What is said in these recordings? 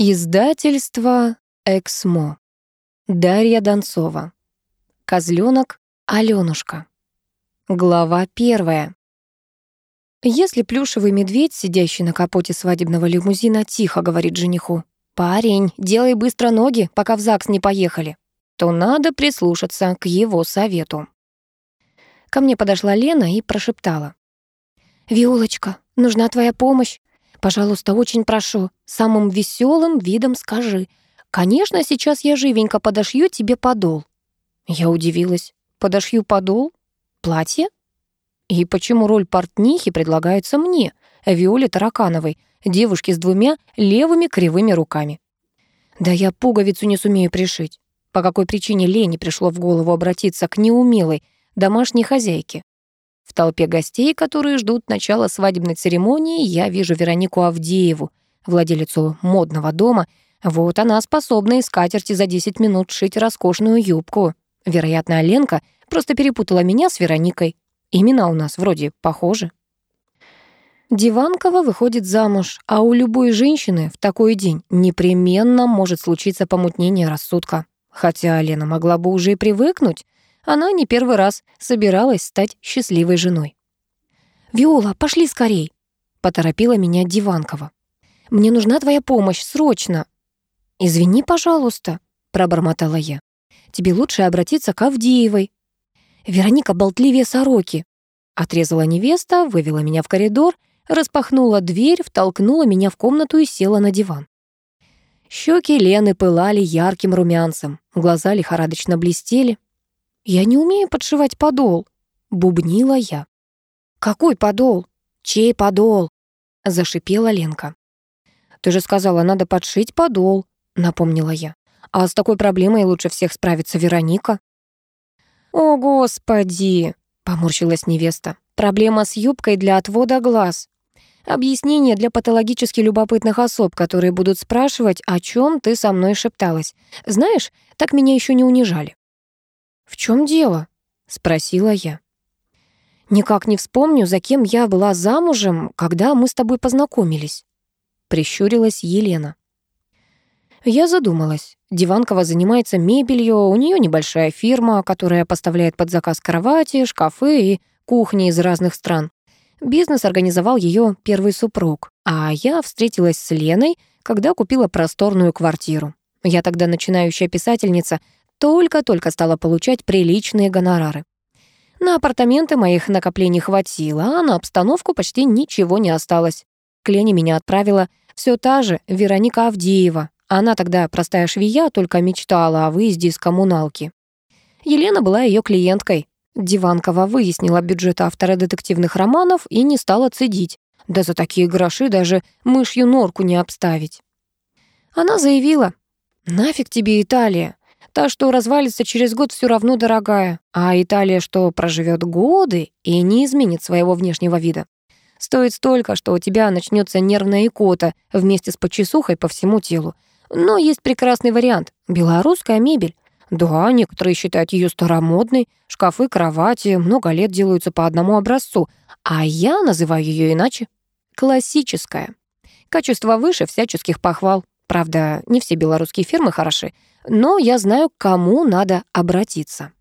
Издательство «Эксмо». Дарья Донцова. Козленок Алёнушка. Глава первая. Если плюшевый медведь, сидящий на капоте свадебного лимузина, тихо говорит жениху «Парень, делай быстро ноги, пока в ЗАГС не поехали», то надо прислушаться к его совету. Ко мне подошла Лена и прошептала. «Виолочка, нужна твоя помощь. Пожалуйста, очень прошу, самым веселым видом скажи. Конечно, сейчас я живенько подошью тебе подол. Я удивилась. Подошью подол? Платье? И почему роль портнихи предлагается мне, Виоле Таракановой, девушке с двумя левыми кривыми руками? Да я пуговицу не сумею пришить. По какой причине Лене пришло в голову обратиться к неумелой домашней хозяйке? В толпе гостей, которые ждут начала свадебной церемонии, я вижу Веронику Авдееву, владелицу модного дома. Вот она способна из скатерти за 10 минут шить роскошную юбку. Вероятно, Ленка просто перепутала меня с Вероникой. Имена у нас вроде похожи. Диванкова выходит замуж, а у любой женщины в такой день непременно может случиться помутнение рассудка. Хотя Лена могла бы уже и привыкнуть, она не первый раз собиралась стать счастливой женой. «Виола, пошли скорей!» — поторопила меня Диванкова. «Мне нужна твоя помощь, срочно!» «Извини, пожалуйста», — пробормотала я. «Тебе лучше обратиться к Авдеевой». «Вероника болтливее сороки», — отрезала невеста, вывела меня в коридор, распахнула дверь, втолкнула меня в комнату и села на диван. Щеки Лены пылали ярким румянцем, глаза лихорадочно блестели. «Я не умею подшивать подол», — бубнила я. «Какой подол? Чей подол?» — зашипела Ленка. «Ты же сказала, надо подшить подол», — напомнила я. «А с такой проблемой лучше всех справится Вероника». «О, Господи!» — поморщилась невеста. «Проблема с юбкой для отвода глаз. Объяснение для патологически любопытных особ, которые будут спрашивать, о чем ты со мной шепталась. Знаешь, так меня еще не унижали. «В чем дело?» — спросила я. «Никак не вспомню, за кем я была замужем, когда мы с тобой познакомились», — прищурилась Елена. Я задумалась. Диванкова занимается мебелью, у нее небольшая фирма, которая поставляет под заказ кровати, шкафы и кухни из разных стран. Бизнес организовал ее первый супруг, а я встретилась с Леной, когда купила просторную квартиру. Я тогда начинающая писательница — только-только стала получать приличные гонорары. На апартаменты моих накоплений хватило, а на обстановку почти ничего не осталось. К Лене меня отправила все та же Вероника Авдеева. Она тогда, простая швея, только мечтала о выезде из коммуналки. Елена была ее клиенткой. Диванкова выяснила бюджет автора детективных романов и не стала цедить. Да за такие гроши даже мышью норку не обставить. Она заявила, «Нафиг тебе Италия? Та, что развалится через год, все равно дорогая. А Италия, что проживет годы и не изменит своего внешнего вида. Стоит столько, что у тебя начнется нервная икота вместе с почесухой по всему телу. Но есть прекрасный вариант — белорусская мебель. Да, некоторые считают ее старомодной. Шкафы, кровати много лет делаются по одному образцу. А я называю ее иначе — классическая. Качество выше всяческих похвал. Правда, не все белорусские фирмы хороши, но я знаю, к кому надо обратиться.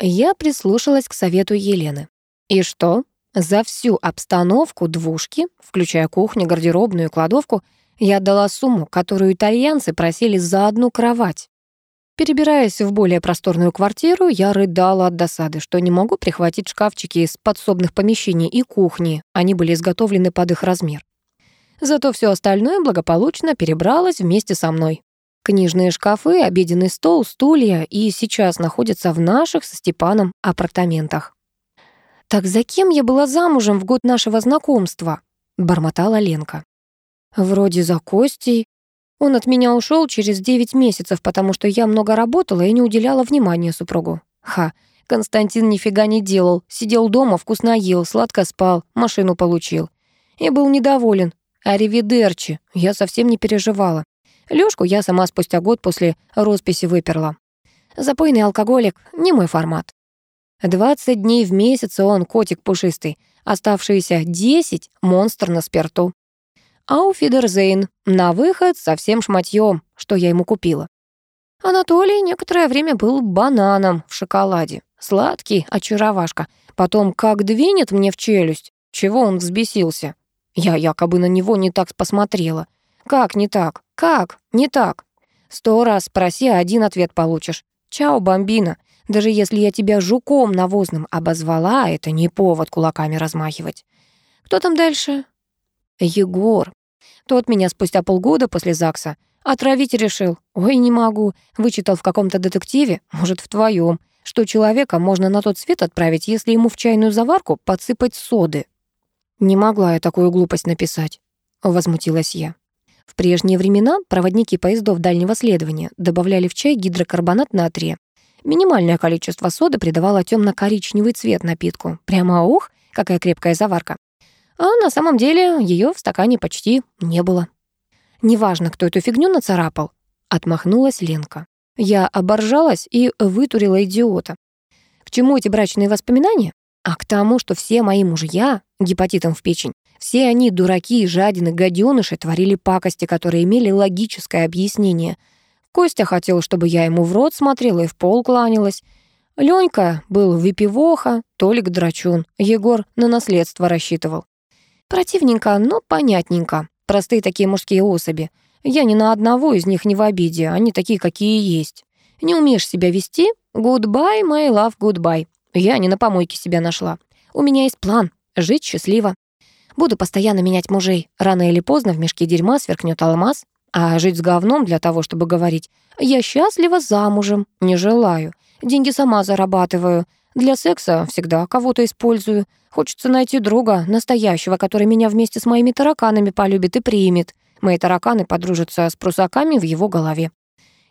Я прислушалась к совету Елены. И что? За всю обстановку двушки, включая кухню, гардеробную и кладовку, я отдала сумму, которую итальянцы просили за одну кровать. Перебираясь в более просторную квартиру, я рыдала от досады, что не могу прихватить шкафчики из подсобных помещений и кухни, они были изготовлены под их размер. Зато все остальное благополучно перебралось вместе со мной. Книжные шкафы, обеденный стол, стулья и сейчас находятся в наших со Степаном апартаментах. «Так за кем я была замужем в год нашего знакомства?» — бормотала Ленка. «Вроде за Костей. Он от меня ушел через девять месяцев, потому что я много работала и не уделяла внимания супругу. Ха, Константин нифига не делал, сидел дома, вкусно ел, сладко спал, машину получил. И был недоволен. Аривидерчи, я совсем не переживала. Лёшку я сама спустя год после росписи выперла. Запойный алкоголик — не мой формат. 20 дней в месяц он котик пушистый, оставшиеся 10 — монстр на спирту. «Ауфидерзейн» на выход со всем шматьем, что я ему купила. Анатолий некоторое время был бананом в шоколаде. Сладкий, очаровашка. Потом как двинет мне в челюсть. Чего он взбесился? Я якобы на него не так посмотрела. Как не так? Как не так? Сто раз спроси, один ответ получишь. Чао, бомбина. Даже если я тебя жуком навозным обозвала, это не повод кулаками размахивать. Кто там дальше? Егор. Тот меня спустя полгода после ЗАГСа отравить решил. Ой, не могу. Вычитал в каком-то детективе, может, в твоем, что человека можно на тот свет отправить, если ему в чайную заварку подсыпать соды. Не могла я такую глупость написать, возмутилась я. В прежние времена проводники поездов дальнего следования добавляли в чай гидрокарбонат натрия. Минимальное количество соды придавало темно-коричневый цвет напитку. Прямо ух, какая крепкая заварка. А на самом деле ее в стакане почти не было. «Неважно, кто эту фигню нацарапал», — отмахнулась Ленка. Я оборжалась и вытурила идиота. К чему эти брачные воспоминания? А к тому, что все мои мужья гепатитом в печень, все они дураки, жадины, гаденыши творили пакости, которые имели логическое объяснение. Костя хотел, чтобы я ему в рот смотрела и в пол кланялась. Ленька был выпивоха, Толик драчун, Егор на наследство рассчитывал. Противненько, но понятненько. Простые такие мужские особи. Я ни на одного из них не в обиде, они такие, какие есть. Не умеешь себя вести? Goodbye, my love, goodbye. Я не на помойке себя нашла. У меня есть план — жить счастливо. Буду постоянно менять мужей. Рано или поздно в мешке дерьма сверкнет алмаз. А жить с говном для того, чтобы говорить «я счастлива замужем, не желаю, деньги сама зарабатываю, для секса всегда кого-то использую. Хочется найти друга, настоящего, который меня вместе с моими тараканами полюбит и примет. Мои тараканы подружатся с прусаками в его голове.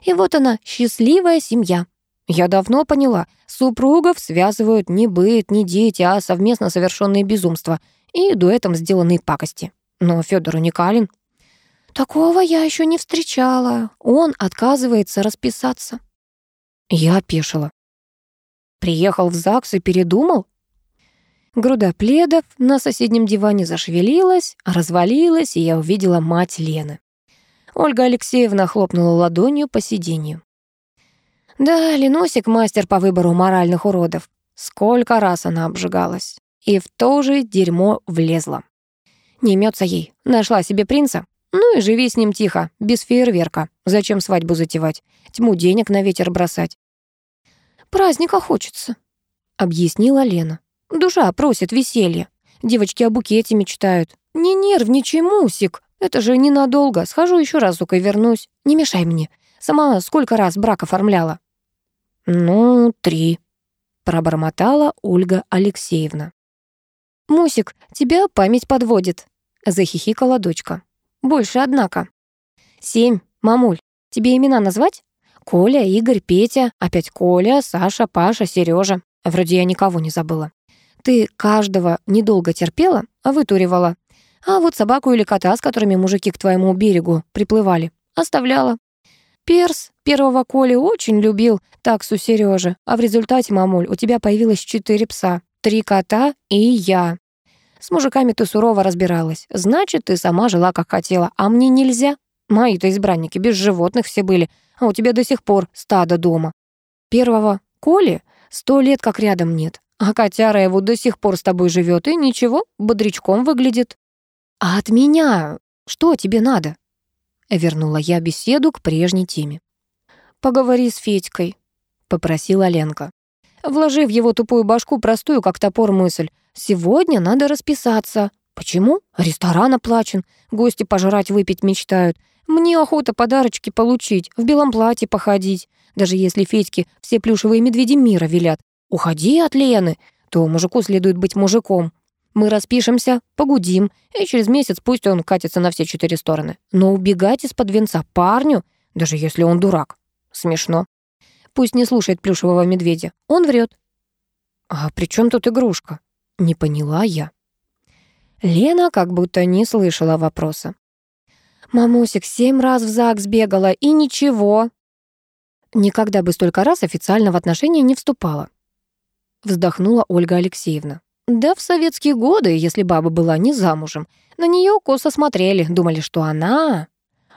И вот она, счастливая семья. Я давно поняла, супругов связывают не быт, не дети, а совместно совершенные безумства и дуэтом сделанные пакости. Но Федор уникален. Такого я еще не встречала. Он отказывается расписаться. Я опешила. Приехал в ЗАГС и передумал? Груда пледов на соседнем диване зашевелилась, развалилась, и я увидела мать Лены. Ольга Алексеевна хлопнула ладонью по сиденью. Да, Леносик мастер по выбору моральных уродов. Сколько раз она обжигалась. И в то же дерьмо влезла. Не имется ей. Нашла себе принца. Ну и живи с ним тихо, без фейерверка. Зачем свадьбу затевать? Тьму денег на ветер бросать. «Праздника хочется», — объяснила Лена. «Душа просит веселья. Девочки о букете мечтают. Не нервничай, Мусик. Это же ненадолго. Схожу еще разок и вернусь. Не мешай мне. Сама сколько раз брак оформляла?» «Ну, три», — пробормотала Ольга Алексеевна. «Мусик, тебя память подводит», — захихикала дочка. «Больше, однако». «Семь, мамуль, тебе имена назвать?» Коля, Игорь, Петя, опять Коля, Саша, Паша, Сережа. Вроде я никого не забыла. Ты каждого недолго терпела, а вытуривала. А вот собаку или кота, с которыми мужики к твоему берегу приплывали, оставляла. Перс первого Коли очень любил таксу Сережи, а в результате, мамуль, у тебя появилось четыре пса, три кота и я. С мужиками ты сурово разбиралась. Значит, ты сама жила, как хотела, а мне нельзя. Мои-то избранники без животных все были, а у тебя до сих пор стадо дома. Первого Коли сто лет как рядом нет, а котяра его до сих пор с тобой живет и ничего, бодрячком выглядит. А от меня что тебе надо? Вернула я беседу к прежней теме. «Поговори с Федькой», — попросила Ленка. «Вложи в его тупую башку простую, как топор, мысль. Сегодня надо расписаться. Почему? Ресторан оплачен, гости пожрать выпить мечтают. Мне охота подарочки получить, в белом платье походить. Даже если Федьке все плюшевые медведи мира велят. Уходи от Лены, то мужику следует быть мужиком. Мы распишемся, погудим, и через месяц пусть он катится на все четыре стороны. Но убегать из-под венца парню, даже если он дурак, смешно. Пусть не слушает плюшевого медведя, он врет. А при чем тут игрушка? Не поняла я. Лена как будто не слышала вопроса. Мамусик семь раз в ЗАГС бегала, и ничего. Никогда бы столько раз официально в отношения не вступала. Вздохнула Ольга Алексеевна. Да в советские годы, если баба была не замужем, на нее косо смотрели, думали, что она...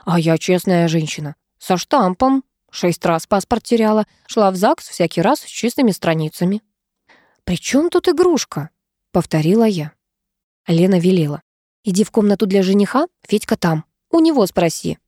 А я честная женщина, со штампом. Шесть раз паспорт теряла, шла в ЗАГС всякий раз с чистыми страницами. «При чем тут игрушка?» — повторила я. Лена велела. «Иди в комнату для жениха, Федька там. У него спроси».